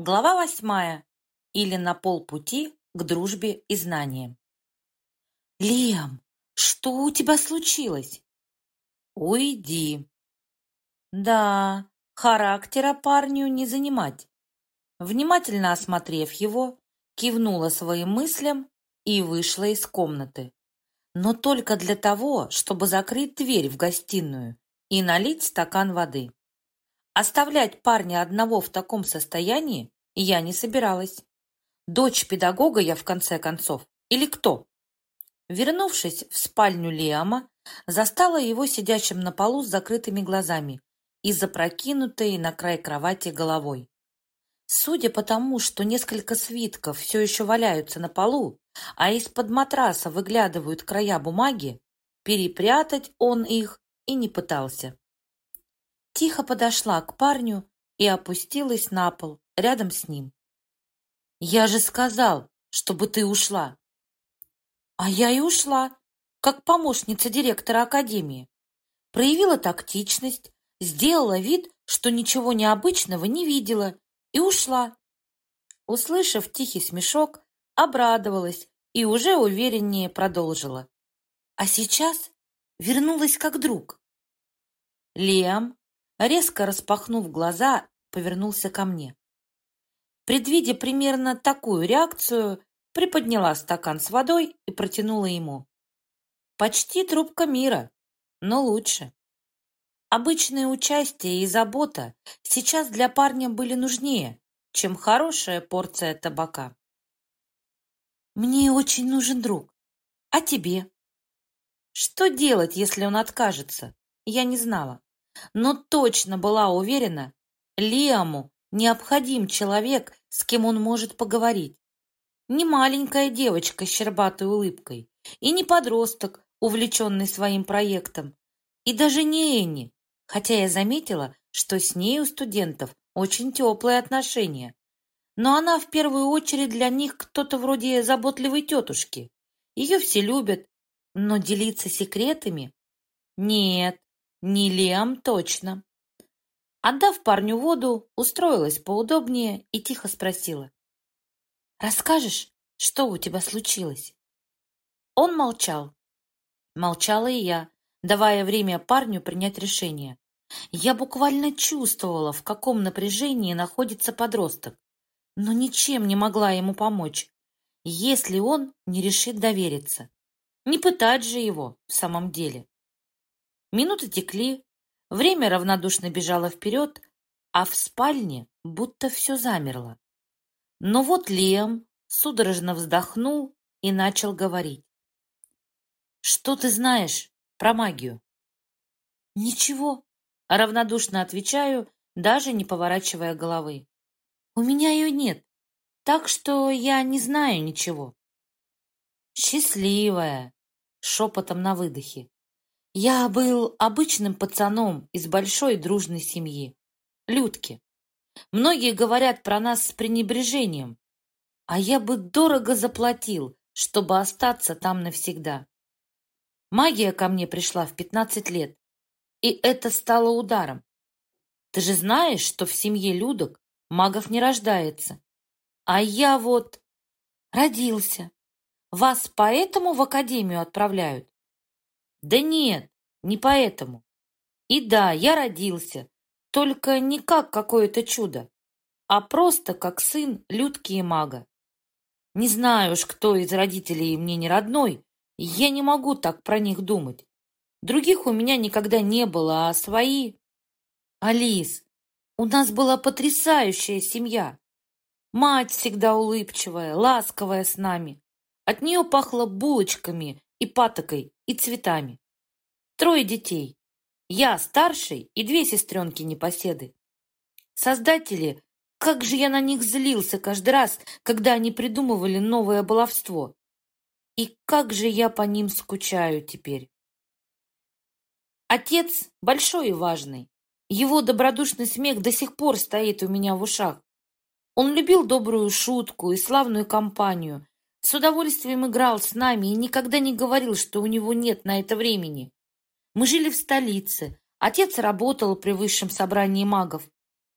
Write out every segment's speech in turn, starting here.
Глава восьмая. Или на полпути к дружбе и знаниям. «Лиам, что у тебя случилось?» «Уйди». «Да, характера парню не занимать». Внимательно осмотрев его, кивнула своим мыслям и вышла из комнаты. Но только для того, чтобы закрыть дверь в гостиную и налить стакан воды. Оставлять парня одного в таком состоянии я не собиралась. Дочь педагога я, в конце концов, или кто? Вернувшись в спальню Лиама, застала его сидящим на полу с закрытыми глазами и запрокинутой на край кровати головой. Судя по тому, что несколько свитков все еще валяются на полу, а из-под матраса выглядывают края бумаги, перепрятать он их и не пытался тихо подошла к парню и опустилась на пол рядом с ним. «Я же сказал, чтобы ты ушла!» «А я и ушла, как помощница директора академии. Проявила тактичность, сделала вид, что ничего необычного не видела, и ушла». Услышав тихий смешок, обрадовалась и уже увереннее продолжила. А сейчас вернулась как друг. Лиам резко распахнув глаза, повернулся ко мне. Предвидя примерно такую реакцию, приподняла стакан с водой и протянула ему. Почти трубка мира, но лучше. Обычное участие и забота сейчас для парня были нужнее, чем хорошая порция табака. «Мне очень нужен друг. А тебе?» Что делать, если он откажется? Я не знала но точно была уверена, Лиаму необходим человек, с кем он может поговорить. Не маленькая девочка с щербатой улыбкой, и не подросток, увлеченный своим проектом, и даже не Энни, хотя я заметила, что с ней у студентов очень теплые отношения. Но она в первую очередь для них кто-то вроде заботливой тетушки. Ее все любят, но делиться секретами? Нет, не Лиам точно. Отдав парню воду, устроилась поудобнее и тихо спросила. «Расскажешь, что у тебя случилось?» Он молчал. Молчала и я, давая время парню принять решение. Я буквально чувствовала, в каком напряжении находится подросток, но ничем не могла ему помочь, если он не решит довериться. Не пытать же его в самом деле. Минуты текли, время равнодушно бежало вперед, а в спальне будто все замерло. Но вот Лем судорожно вздохнул и начал говорить. «Что ты знаешь про магию?» «Ничего», — равнодушно отвечаю, даже не поворачивая головы. «У меня ее нет, так что я не знаю ничего». «Счастливая!» — шепотом на выдохе. Я был обычным пацаном из большой дружной семьи. Людки. Многие говорят про нас с пренебрежением, а я бы дорого заплатил, чтобы остаться там навсегда. Магия ко мне пришла в 15 лет, и это стало ударом. Ты же знаешь, что в семье Людок магов не рождается. А я вот родился. Вас поэтому в академию отправляют? Да нет, не поэтому. И да, я родился, только не как какое-то чудо, а просто как сын Людки и мага. Не знаю уж, кто из родителей мне не родной, я не могу так про них думать. Других у меня никогда не было, а свои... Алис, у нас была потрясающая семья. Мать всегда улыбчивая, ласковая с нами. От нее пахло булочками и патокой, и цветами. Трое детей. Я старший и две сестренки непоседы. Создатели, как же я на них злился каждый раз, когда они придумывали новое баловство. И как же я по ним скучаю теперь. Отец большой и важный. Его добродушный смех до сих пор стоит у меня в ушах. Он любил добрую шутку и славную компанию, с удовольствием играл с нами и никогда не говорил, что у него нет на это времени. Мы жили в столице. Отец работал при высшем собрании магов.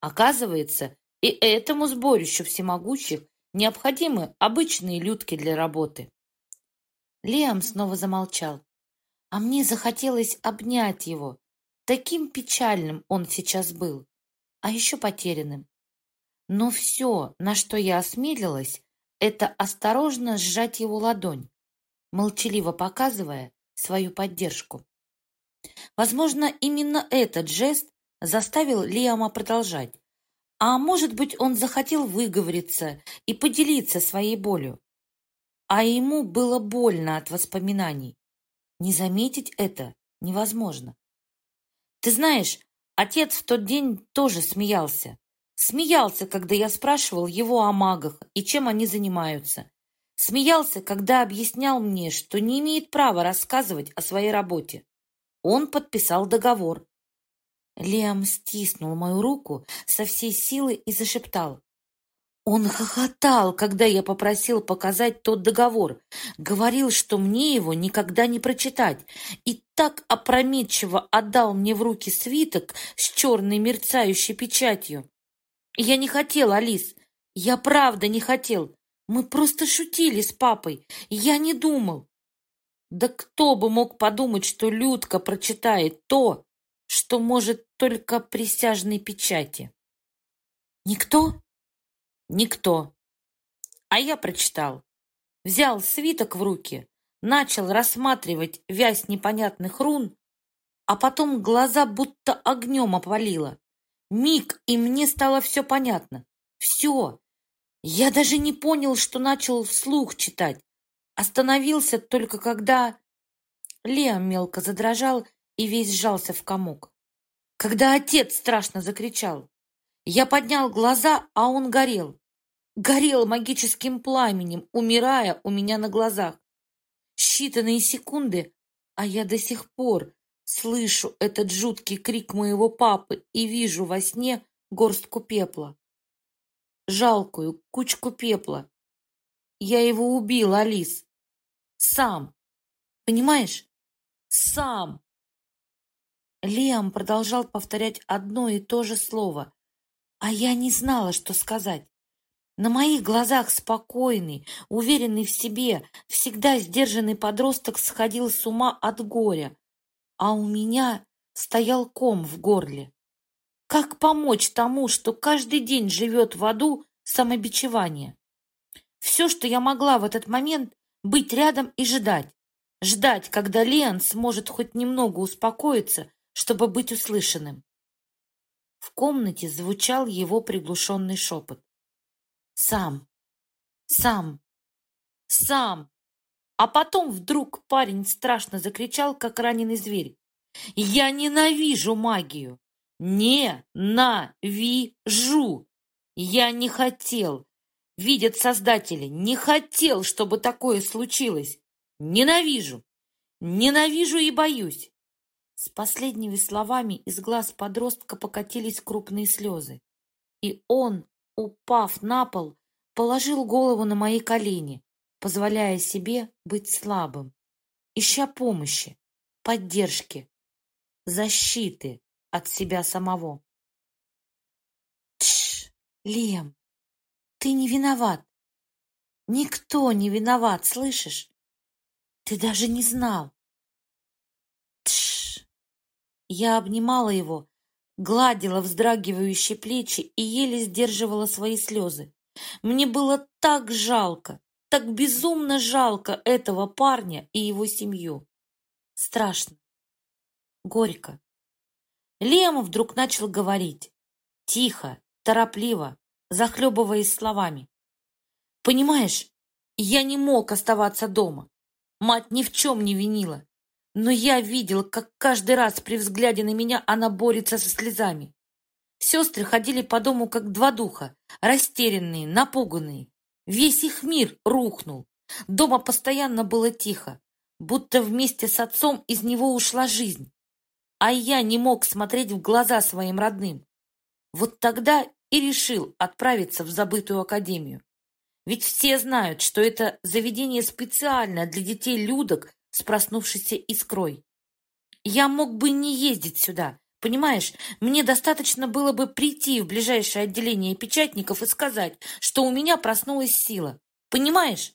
Оказывается, И этому сборищу всемогущих необходимы обычные людки для работы. Лиам снова замолчал, а мне захотелось обнять его. Таким печальным он сейчас был, а еще потерянным. Но все, на что я осмелилась, это осторожно сжать его ладонь, молчаливо показывая свою поддержку. Возможно, именно этот жест заставил Лиама продолжать. А может быть, он захотел выговориться и поделиться своей болью а ему было больно от воспоминаний. Не заметить это невозможно. Ты знаешь, отец в тот день тоже смеялся. Смеялся, когда я спрашивал его о магах и чем они занимаются. Смеялся, когда объяснял мне, что не имеет права рассказывать о своей работе. Он подписал договор. Лиам стиснул мою руку со всей силы и зашептал. Он хохотал, когда я попросил показать тот договор. Говорил, что мне его никогда не прочитать. И так опрометчиво отдал мне в руки свиток с черной мерцающей печатью. Я не хотел, Алис. Я правда не хотел. Мы просто шутили с папой. Я не думал. Да кто бы мог подумать, что Людка прочитает то, что может только присяжной печати? Никто? Никто. А я прочитал. Взял свиток в руки, начал рассматривать вязь непонятных рун, а потом глаза будто огнем опалило. Миг, и мне стало все понятно. Все. Я даже не понял, что начал вслух читать. Остановился только когда... Лео мелко задрожал и весь сжался в комок. Когда отец страшно закричал. Я поднял глаза, а он горел горел магическим пламенем, умирая у меня на глазах. Считанные секунды, а я до сих пор слышу этот жуткий крик моего папы и вижу во сне горстку пепла. Жалкую кучку пепла. Я его убил, Алис. Сам. Понимаешь? Сам. Лиам продолжал повторять одно и то же слово, а я не знала, что сказать. На моих глазах спокойный, уверенный в себе, всегда сдержанный подросток сходил с ума от горя, а у меня стоял ком в горле. Как помочь тому, что каждый день живет в аду самобичевание? Все, что я могла в этот момент, быть рядом и ждать. Ждать, когда Леон сможет хоть немного успокоиться, чтобы быть услышанным. В комнате звучал его приглушенный шепот. Сам, сам, сам. А потом вдруг парень страшно закричал, как раненый зверь. «Я ненавижу магию! Не-на-ви-жу! Я не хотел, видят создатели, не хотел, чтобы такое случилось! Ненавижу! Ненавижу и боюсь!» С последними словами из глаз подростка покатились крупные слезы. И он, упав на пол, положил голову на мои колени, позволяя себе быть слабым, ища помощи, поддержки, защиты от себя самого. Тш, Лем, ты не виноват. Никто не виноват, слышишь? Ты даже не знал. Тш. Я обнимала его, гладила вздрагивающие плечи и еле сдерживала свои слезы. Мне было так жалко, так безумно жалко этого парня и его семью. Страшно. Горько. Лема вдруг начал говорить. Тихо, торопливо, захлебываясь словами. «Понимаешь, я не мог оставаться дома. Мать ни в чем не винила. Но я видел, как каждый раз при взгляде на меня она борется со слезами. Сестры ходили по дому как два духа, растерянные, напуганные. Весь их мир рухнул. Дома постоянно было тихо, будто вместе с отцом из него ушла жизнь. А я не мог смотреть в глаза своим родным. Вот тогда и решил отправиться в забытую академию. Ведь все знают, что это заведение специально для детей-людок с проснувшейся искрой. Я мог бы не ездить сюда, Понимаешь, мне достаточно было бы прийти в ближайшее отделение печатников и сказать, что у меня проснулась сила. Понимаешь?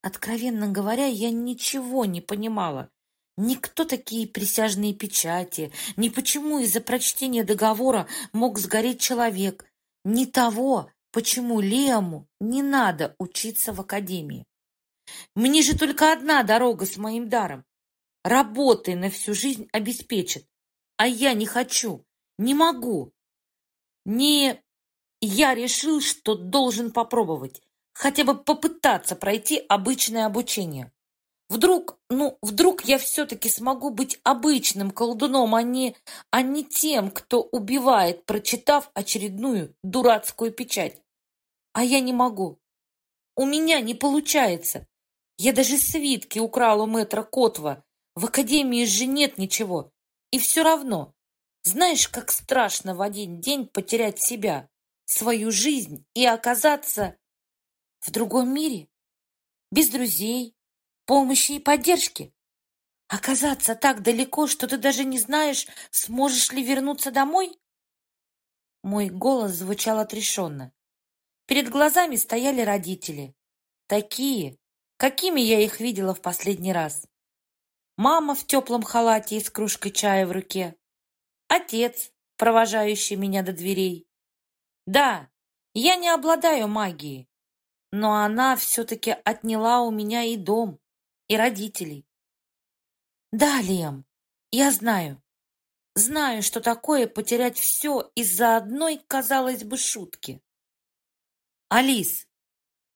Откровенно говоря, я ничего не понимала. Ни кто такие присяжные печати, ни почему из-за прочтения договора мог сгореть человек, ни того, почему Лему не надо учиться в академии. Мне же только одна дорога с моим даром. Работай на всю жизнь обеспечит. А я не хочу, не могу. Не... Я решил, что должен попробовать, хотя бы попытаться пройти обычное обучение. Вдруг, ну, вдруг я все-таки смогу быть обычным колдуном, а не, а не тем, кто убивает, прочитав очередную дурацкую печать. А я не могу. У меня не получается. Я даже свитки украл у мэтра Котва. В академии же нет ничего. И все равно, знаешь, как страшно в один день потерять себя, свою жизнь и оказаться в другом мире, без друзей, помощи и поддержки. Оказаться так далеко, что ты даже не знаешь, сможешь ли вернуться домой? Мой голос звучал отрешенно. Перед глазами стояли родители. Такие, какими я их видела в последний раз. Мама в теплом халате и с кружкой чая в руке. Отец, провожающий меня до дверей. Да, я не обладаю магией, но она все-таки отняла у меня и дом, и родителей. Да, Лем, я знаю. Знаю, что такое потерять все из-за одной, казалось бы, шутки. Алис,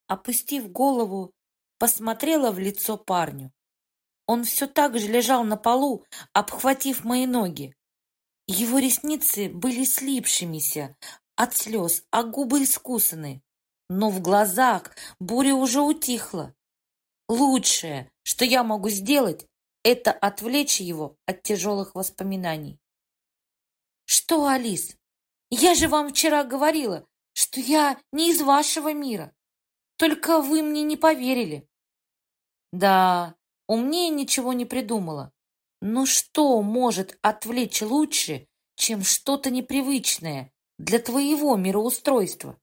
опустив голову, посмотрела в лицо парню. Он все так же лежал на полу, обхватив мои ноги. Его ресницы были слипшимися от слез, а губы искусаны. Но в глазах буря уже утихла. Лучшее, что я могу сделать, это отвлечь его от тяжелых воспоминаний. Что, Алис? Я же вам вчера говорила, что я не из вашего мира. Только вы мне не поверили. Да, Умнее ничего не придумала. Но что может отвлечь лучше, чем что-то непривычное для твоего мироустройства?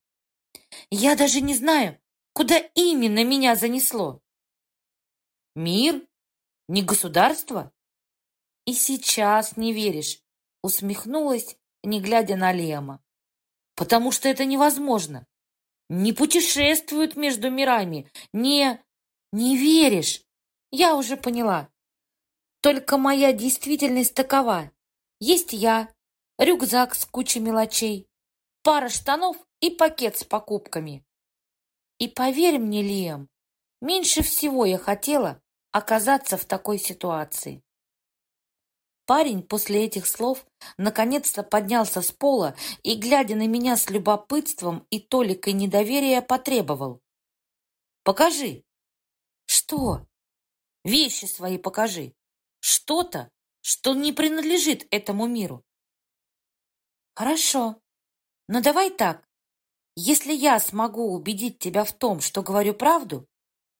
Я даже не знаю, куда именно меня занесло. Мир? Не государство? И сейчас не веришь, усмехнулась, не глядя на Лема. Потому что это невозможно. Не путешествуют между мирами, не... Не веришь, я уже поняла. Только моя действительность такова. Есть я, рюкзак с кучей мелочей, пара штанов и пакет с покупками. И поверь мне, Лиам, меньше всего я хотела оказаться в такой ситуации. Парень после этих слов наконец-то поднялся с пола и, глядя на меня с любопытством и толикой недоверия, потребовал. «Покажи». «Что?» Вещи свои покажи. Что-то, что не принадлежит этому миру. Хорошо. Но давай так. Если я смогу убедить тебя в том, что говорю правду,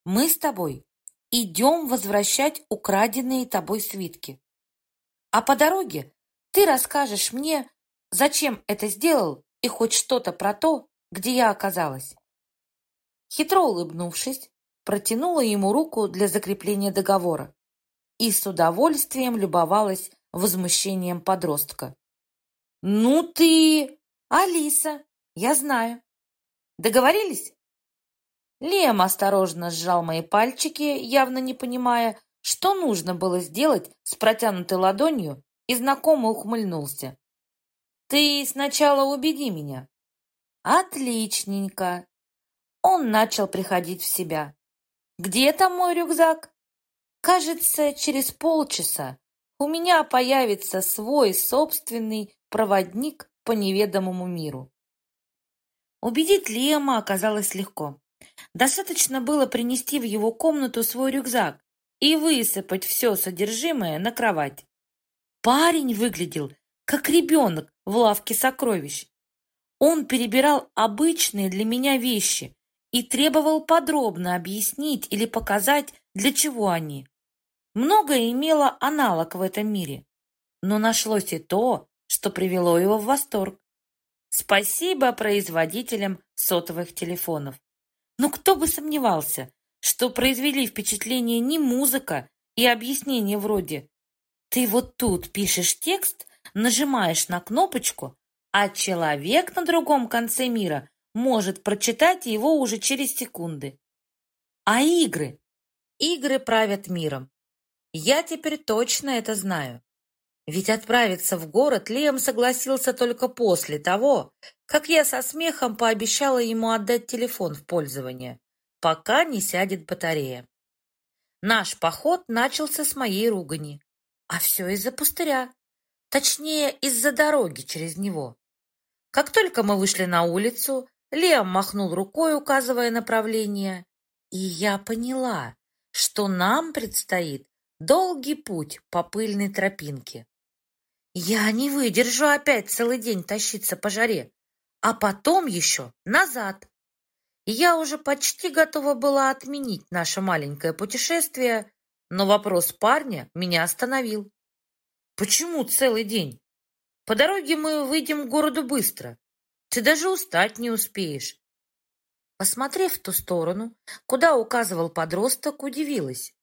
мы с тобой идем возвращать украденные тобой свитки. А по дороге ты расскажешь мне, зачем это сделал и хоть что-то про то, где я оказалась. Хитро улыбнувшись, протянула ему руку для закрепления договора и с удовольствием любовалась возмущением подростка. «Ну ты...» «Алиса, я знаю. Договорились?» Лем осторожно сжал мои пальчики, явно не понимая, что нужно было сделать с протянутой ладонью, и знакомо ухмыльнулся. «Ты сначала убеди меня». «Отличненько». Он начал приходить в себя. Где там мой рюкзак? Кажется, через полчаса у меня появится свой собственный проводник по неведомому миру. Убедить Лема оказалось легко. Достаточно было принести в его комнату свой рюкзак и высыпать все содержимое на кровать. Парень выглядел как ребенок в лавке сокровищ. Он перебирал обычные для меня вещи, и требовал подробно объяснить или показать, для чего они. Многое имело аналог в этом мире, но нашлось и то, что привело его в восторг. Спасибо производителям сотовых телефонов. Но кто бы сомневался, что произвели впечатление не музыка и объяснение вроде «Ты вот тут пишешь текст, нажимаешь на кнопочку, а человек на другом конце мира может прочитать его уже через секунды». А игры? Игры правят миром. Я теперь точно это знаю. Ведь отправиться в город Лем согласился только после того, как я со смехом пообещала ему отдать телефон в пользование, пока не сядет батарея. Наш поход начался с моей ругани. А все из-за пустыря. Точнее, из-за дороги через него. Как только мы вышли на улицу, Лем махнул рукой, указывая направление, и я поняла, что нам предстоит долгий путь по пыльной тропинке. Я не выдержу опять целый день тащиться по жаре, а потом еще назад. Я уже почти готова была отменить наше маленькое путешествие, но вопрос парня меня остановил. Почему целый день? По дороге мы выйдем к городу быстро. Ты даже устать не успеешь. Посмотрев в ту сторону, куда указывал подросток, удивилась.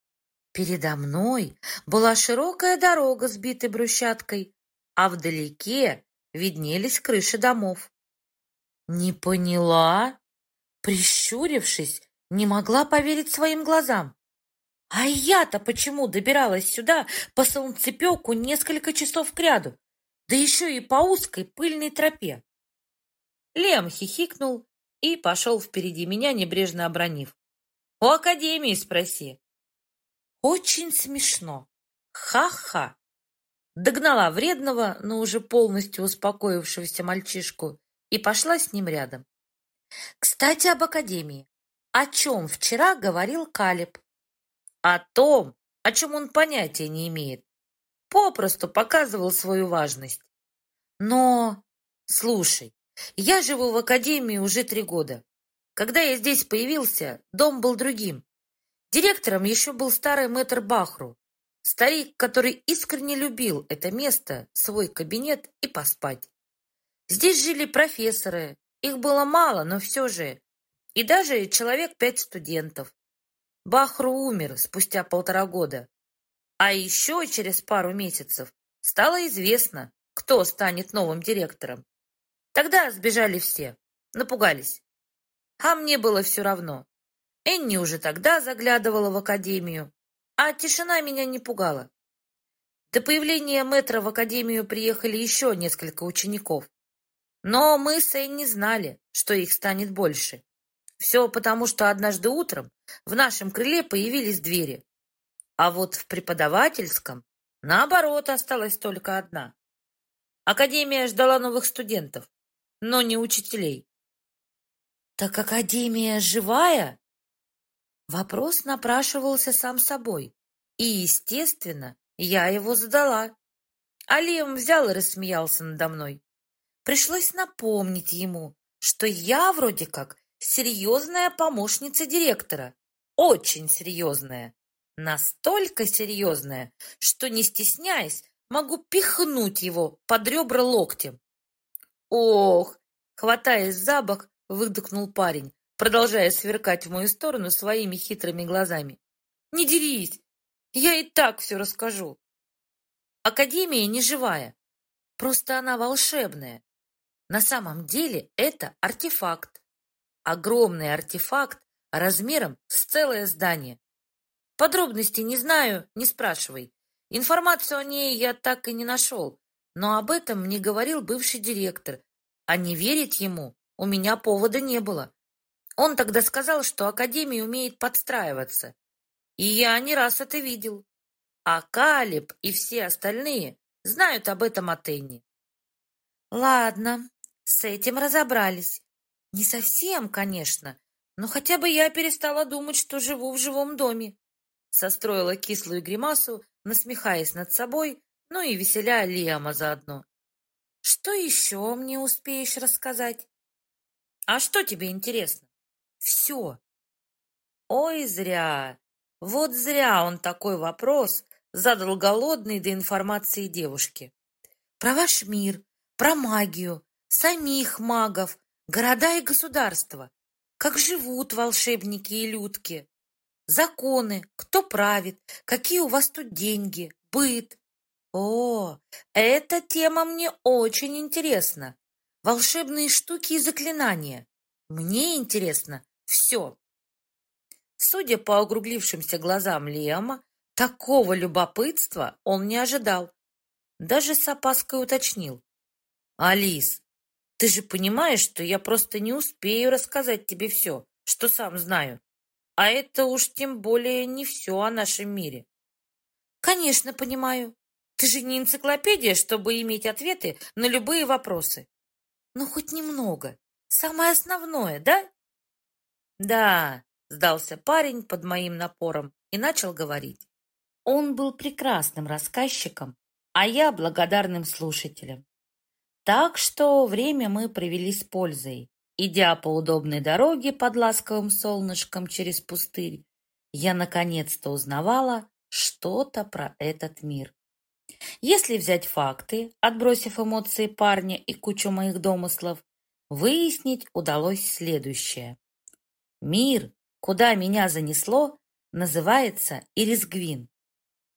Передо мной была широкая дорога с битой брусчаткой, а вдалеке виднелись крыши домов. Не поняла? Прищурившись, не могла поверить своим глазам. А я-то почему добиралась сюда по солнцепеку несколько часов кряду, да еще и по узкой пыльной тропе? Лем хихикнул и пошел впереди меня, небрежно обронив. «У Академии спроси». «Очень смешно. Ха-ха!» Догнала вредного, но уже полностью успокоившегося мальчишку и пошла с ним рядом. «Кстати, об Академии. О чем вчера говорил Калиб?» «О том, о чем он понятия не имеет. Попросту показывал свою важность. Но, слушай, я живу в академии уже три года. Когда я здесь появился, дом был другим. Директором еще был старый мэтр Бахру, старик, который искренне любил это место, свой кабинет и поспать. Здесь жили профессоры, их было мало, но все же, и даже человек пять студентов. Бахру умер спустя полтора года. А еще через пару месяцев стало известно, кто станет новым директором. Тогда сбежали все, напугались. А мне было все равно. Энни уже тогда заглядывала в академию, а тишина меня не пугала. До появления мэтра в академию приехали еще несколько учеников. Но мы с Энни знали, что их станет больше. Все потому, что однажды утром в нашем крыле появились двери. А вот в преподавательском, наоборот, осталась только одна. Академия ждала новых студентов но не учителей. Так Академия живая? Вопрос напрашивался сам собой. И, естественно, я его задала. Алием взял и рассмеялся надо мной. Пришлось напомнить ему, что я вроде как серьезная помощница директора. Очень серьезная. Настолько серьезная, что, не стесняясь, могу пихнуть его под ребра локтем. «Ох!» — хватаясь за бок, выдохнул парень, продолжая сверкать в мою сторону своими хитрыми глазами. «Не дерись! Я и так все расскажу!» Академия не живая, просто она волшебная. На самом деле это артефакт. Огромный артефакт размером с целое здание. Подробностей не знаю, не спрашивай. Информацию о ней я так и не нашел, но об этом мне говорил бывший директор, а не верить ему у меня повода не было. Он тогда сказал, что Академия умеет подстраиваться. И я не раз это видел. А Калиб и все остальные знают об этом от Энни. Ладно, с этим разобрались. Не совсем, конечно, но хотя бы я перестала думать, что живу в живом доме. Состроила кислую гримасу, насмехаясь над собой, ну и веселя Лиама заодно. Что еще мне успеешь рассказать? А что тебе интересно? Все. Ой, зря. Вот зря он такой вопрос задал голодный до информации девушке. про ваш мир, про магию, самих магов, города и государства, как живут волшебники и людки, законы, кто правит, какие у вас тут деньги, быт. О, эта тема мне очень интересна. Волшебные штуки и заклинания. Мне интересно все. Судя по округлившимся глазам Лиама, такого любопытства он не ожидал. Даже с опаской уточнил. «Алис, ты же понимаешь, что я просто не успею рассказать тебе все, что сам знаю. А это уж тем более не все о нашем мире». «Конечно, понимаю. Ты же не энциклопедия, чтобы иметь ответы на любые вопросы. Ну, хоть немного. Самое основное, да?» «Да», — сдался парень под моим напором и начал говорить. Он был прекрасным рассказчиком, а я благодарным слушателем. Так что время мы провели с пользой. Идя по удобной дороге под ласковым солнышком через пустырь, я наконец-то узнавала что-то про этот мир. Если взять факты, отбросив эмоции парня и кучу моих домыслов, выяснить удалось следующее. Мир, куда меня занесло, называется Ирисгвин.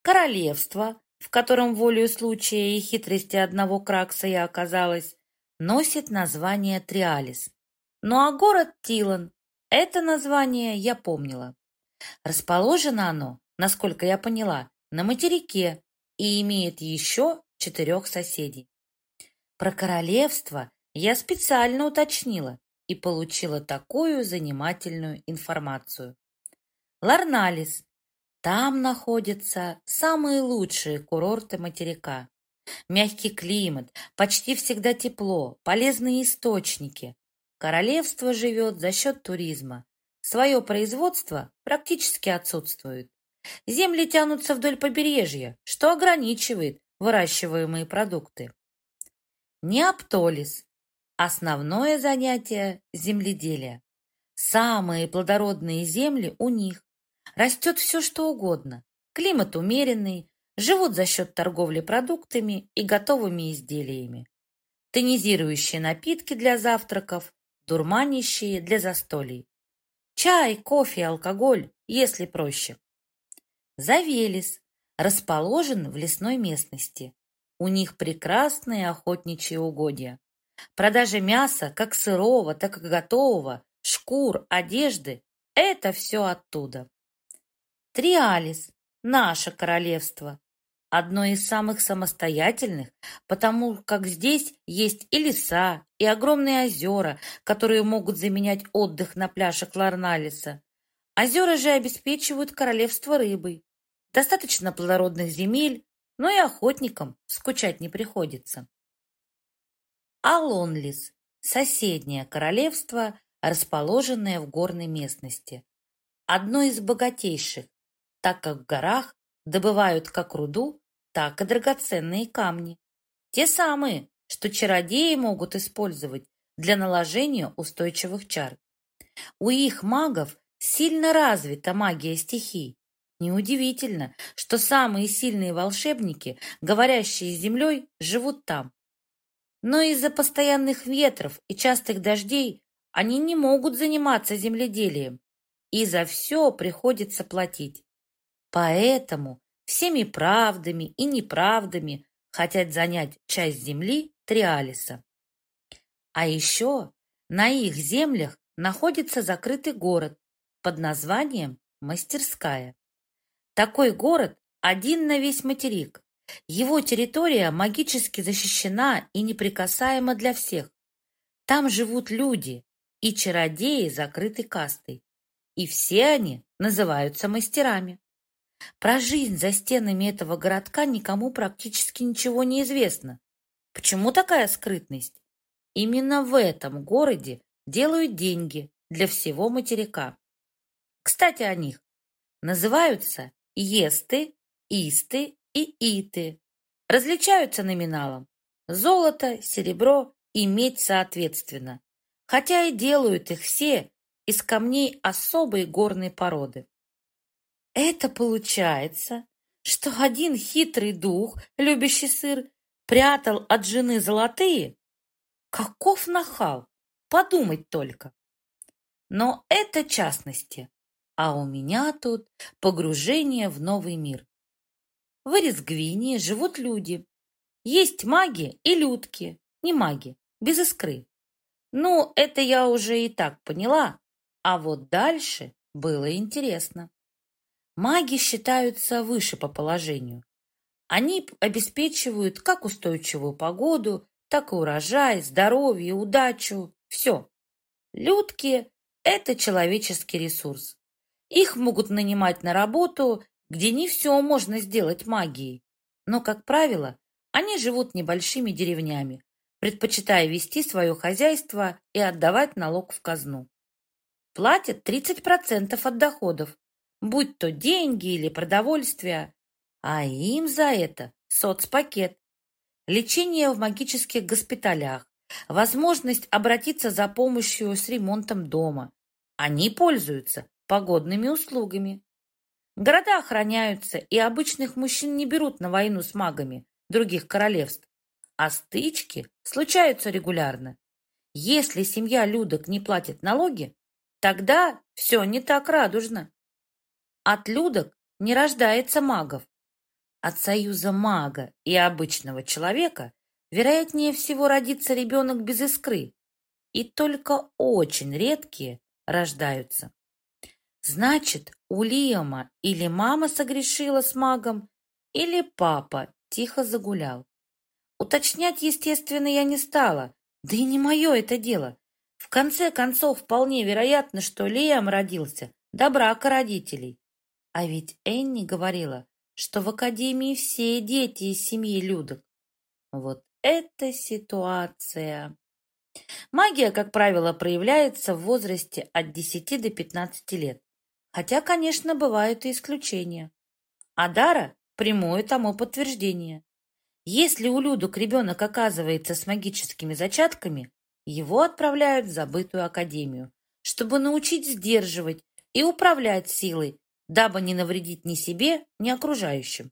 Королевство, в котором волею случая и хитрости одного Кракса я оказалась, носит название Триалис. Ну а город Тилан, это название я помнила. Расположено оно, насколько я поняла, на материке и имеет еще четырех соседей. Про королевство я специально уточнила и получила такую занимательную информацию. Ларналис там находятся самые лучшие курорты материка. Мягкий климат, почти всегда тепло, полезные источники. Королевство живет за счет туризма. Свое производство практически отсутствует. Земли тянутся вдоль побережья, что ограничивает выращиваемые продукты. Неаптолис. Основное занятие – земледелие. Самые плодородные земли у них. Растет все, что угодно. Климат умеренный, живут за счет торговли продуктами и готовыми изделиями. Тонизирующие напитки для завтраков, дурманящие для застолий. Чай, кофе, алкоголь, если проще. Завелис расположен в лесной местности. У них прекрасные охотничьи угодья. Продажа мяса, как сырого, так и готового, шкур, одежды – это все оттуда. Триалис, наше королевство, одно из самых самостоятельных, потому как здесь есть и леса, и огромные озера, которые могут заменять отдых на пляжах Ларналиса. Озера же обеспечивают королевство рыбой. Достаточно плодородных земель, но и охотникам скучать не приходится. Алонлис – соседнее королевство, расположенное в горной местности. Одно из богатейших, так как в горах добывают как руду, так и драгоценные камни. Те самые, что чародеи могут использовать для наложения устойчивых чар. У их магов сильно развита магия стихий. Неудивительно, что самые сильные волшебники, говорящие с землей, живут там. Но из-за постоянных ветров и частых дождей они не могут заниматься земледелием, и за все приходится платить. Поэтому всеми правдами и неправдами хотят занять часть земли Триалиса. А еще на их землях находится закрытый город под названием Мастерская. Такой город один на весь материк. Его территория магически защищена и неприкасаема для всех. Там живут люди и чародеи закрытой кастой. И все они называются мастерами. Про жизнь за стенами этого городка никому практически ничего не известно. Почему такая скрытность? Именно в этом городе делают деньги для всего материка. Кстати, о них. Называются Есты, Исты и Иты. Различаются номиналом. Золото, серебро и медь соответственно. Хотя и делают их все из камней особой горной породы. Это получается, что один хитрый дух, любящий сыр, прятал от жены золотые? Каков нахал! Подумать только! Но это частности, а у меня тут погружение в новый мир. В Эрисгвинии живут люди. Есть маги и людки, не маги, без искры. Ну, это я уже и так поняла, а вот дальше было интересно. Маги считаются выше по положению. Они обеспечивают как устойчивую погоду, так и урожай, здоровье, удачу, все. Людки – это человеческий ресурс. Их могут нанимать на работу, где не все можно сделать магией. Но, как правило, они живут небольшими деревнями, предпочитая вести свое хозяйство и отдавать налог в казну. Платят 30% от доходов, будь то деньги или продовольствие, а им за это соцпакет, лечение в магических госпиталях, возможность обратиться за помощью с ремонтом дома. Они пользуются погодными услугами. Города охраняются, и обычных мужчин не берут на войну с магами других королевств а стычки случаются регулярно. Если семья Людок не платит налоги, тогда все не так радужно. От Людок не рождается магов. От союза мага и обычного человека вероятнее всего родится ребенок без искры, и только очень редкие рождаются. Значит, у Лиама или мама согрешила с магом, или папа тихо загулял. Уточнять, естественно, я не стала. Да и не мое это дело. В конце концов, вполне вероятно, что Лиам родился до брака родителей. А ведь Энни говорила, что в академии все дети из семьи Людок. Вот эта ситуация. Магия, как правило, проявляется в возрасте от 10 до 15 лет. Хотя, конечно, бывают и исключения. А Дара – прямое тому подтверждение. Если у Людок ребенок оказывается с магическими зачатками, его отправляют в забытую академию, чтобы научить сдерживать и управлять силой, дабы не навредить ни себе, ни окружающим.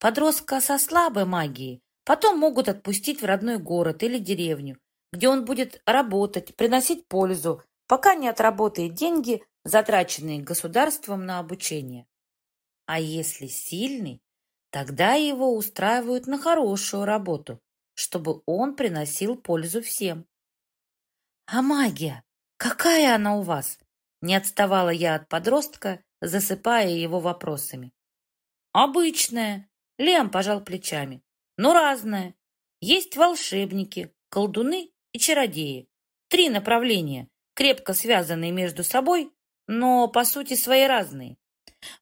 Подростка со слабой магией потом могут отпустить в родной город или деревню, где он будет работать, приносить пользу, пока не отработает деньги, затраченные государством на обучение. А если сильный, Тогда его устраивают на хорошую работу, чтобы он приносил пользу всем. «А магия? Какая она у вас?» Не отставала я от подростка, засыпая его вопросами. «Обычная», — Лем пожал плечами, — «но разная. Есть волшебники, колдуны и чародеи. Три направления, крепко связанные между собой, но по сути свои разные.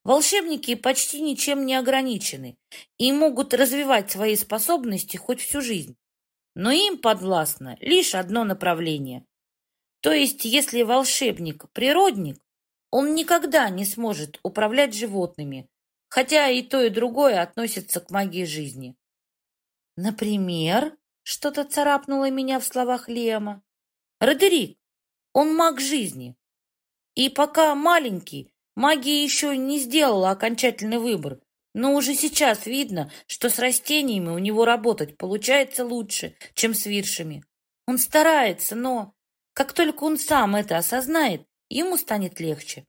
Волшебники почти ничем не ограничены и могут развивать свои способности хоть всю жизнь. Но им подвластно лишь одно направление. То есть, если волшебник – природник, он никогда не сможет управлять животными, хотя и то, и другое относится к магии жизни. Например, что-то царапнуло меня в словах Лема. Родерик, он маг жизни. И пока маленький, Магия еще не сделала окончательный выбор, но уже сейчас видно, что с растениями у него работать получается лучше, чем с виршами. Он старается, но как только он сам это осознает, ему станет легче.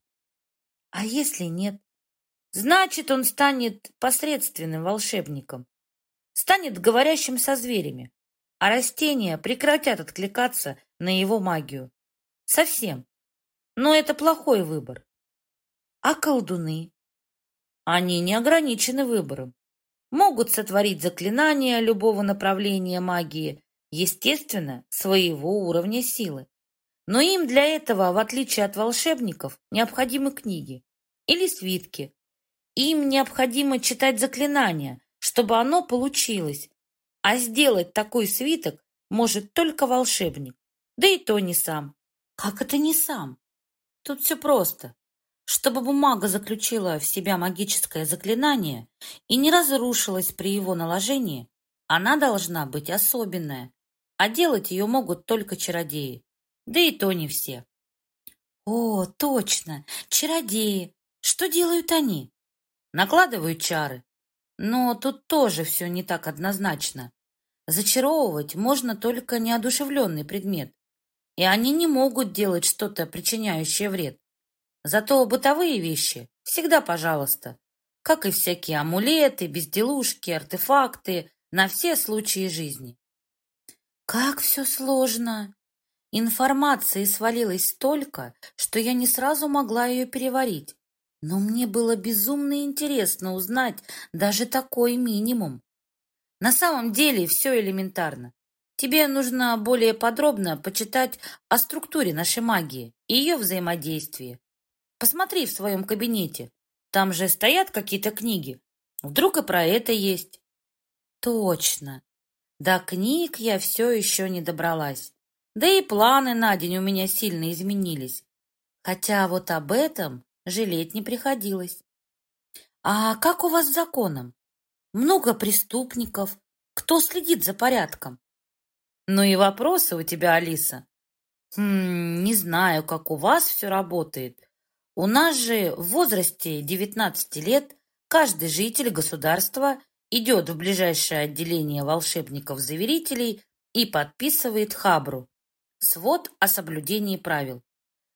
А если нет? Значит, он станет посредственным волшебником, станет говорящим со зверями, а растения прекратят откликаться на его магию. Совсем. Но это плохой выбор. А колдуны? Они не ограничены выбором. Могут сотворить заклинания любого направления магии, естественно, своего уровня силы. Но им для этого, в отличие от волшебников, необходимы книги или свитки. Им необходимо читать заклинания, чтобы оно получилось. А сделать такой свиток может только волшебник. Да и то не сам. Как это не сам? Тут все просто. Чтобы бумага заключила в себя магическое заклинание и не разрушилась при его наложении, она должна быть особенная, а делать ее могут только чародеи, да и то не все. О, точно, чародеи. Что делают они? Накладывают чары. Но тут тоже все не так однозначно. Зачаровывать можно только неодушевленный предмет, и они не могут делать что-то, причиняющее вред. Зато бытовые вещи всегда пожалуйста, как и всякие амулеты, безделушки, артефакты на все случаи жизни. Как все сложно! Информации свалилось столько, что я не сразу могла ее переварить. Но мне было безумно интересно узнать даже такой минимум. На самом деле все элементарно. Тебе нужно более подробно почитать о структуре нашей магии и ее взаимодействии. Посмотри в своем кабинете. Там же стоят какие-то книги. Вдруг и про это есть. Точно. До книг я все еще не добралась. Да и планы на день у меня сильно изменились. Хотя вот об этом жалеть не приходилось. А как у вас с законом? Много преступников. Кто следит за порядком? Ну и вопросы у тебя, Алиса. Хм, не знаю, как у вас все работает. У нас же в возрасте 19 лет каждый житель государства идет в ближайшее отделение волшебников-заверителей и подписывает хабру свод о соблюдении правил.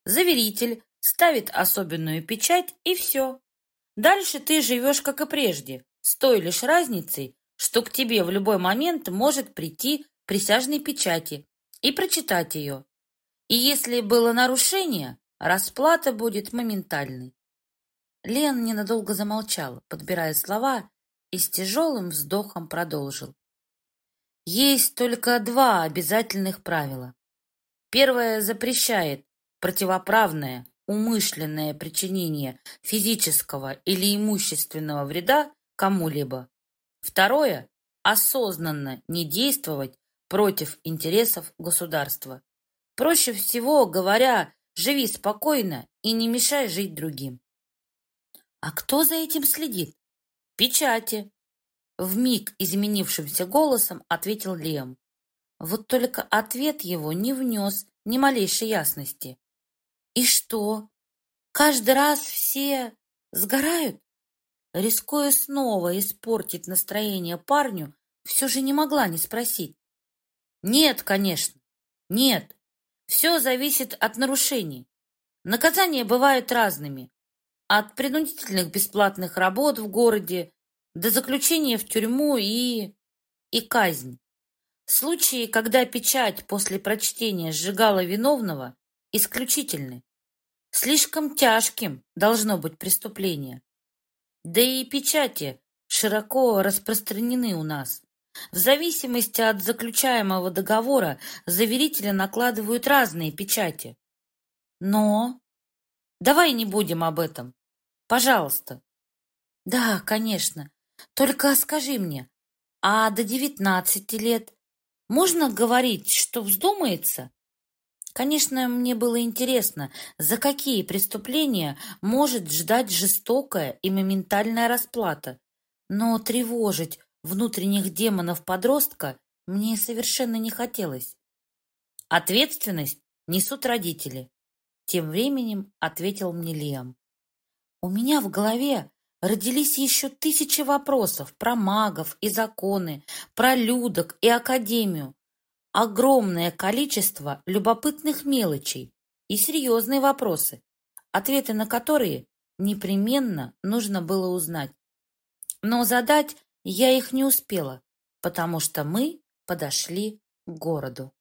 Заверитель ставит особенную печать и все. Дальше ты живешь, как и прежде, с той лишь разницей, что к тебе в любой момент может прийти присяжной печати и прочитать ее. И если было нарушение, расплата будет моментальной. Лен ненадолго замолчала, подбирая слова, и с тяжелым вздохом продолжил. Есть только два обязательных правила. Первое запрещает противоправное, умышленное причинение физического или имущественного вреда кому-либо. Второе – осознанно не действовать против интересов государства. Проще всего говоря, живи спокойно и не мешай жить другим. А кто за этим следит? Печати. В миг изменившимся голосом ответил Лем. Вот только ответ его не внес ни малейшей ясности. И что? Каждый раз все сгорают? Рискуя снова испортить настроение парню, все же не могла не спросить. Нет, конечно, нет. Все зависит от нарушений. Наказания бывают разными. От принудительных бесплатных работ в городе до заключения в тюрьму и... и казнь. Случаи, когда печать после прочтения сжигала виновного, исключительны. Слишком тяжким должно быть преступление. Да и печати широко распространены у нас. В зависимости от заключаемого договора заверители накладывают разные печати. Но... Давай не будем об этом. Пожалуйста. Да, конечно. Только скажи мне, а до девятнадцати лет можно говорить, что вздумается? Конечно, мне было интересно, за какие преступления может ждать жестокая и моментальная расплата. Но тревожить внутренних демонов подростка мне совершенно не хотелось. Ответственность несут родители. Тем временем ответил мне Лиам. У меня в голове родились еще тысячи вопросов про магов и законы, про людок и академию. Огромное количество любопытных мелочей и серьезные вопросы, ответы на которые непременно нужно было узнать. Но задать я их не успела, потому что мы подошли к городу.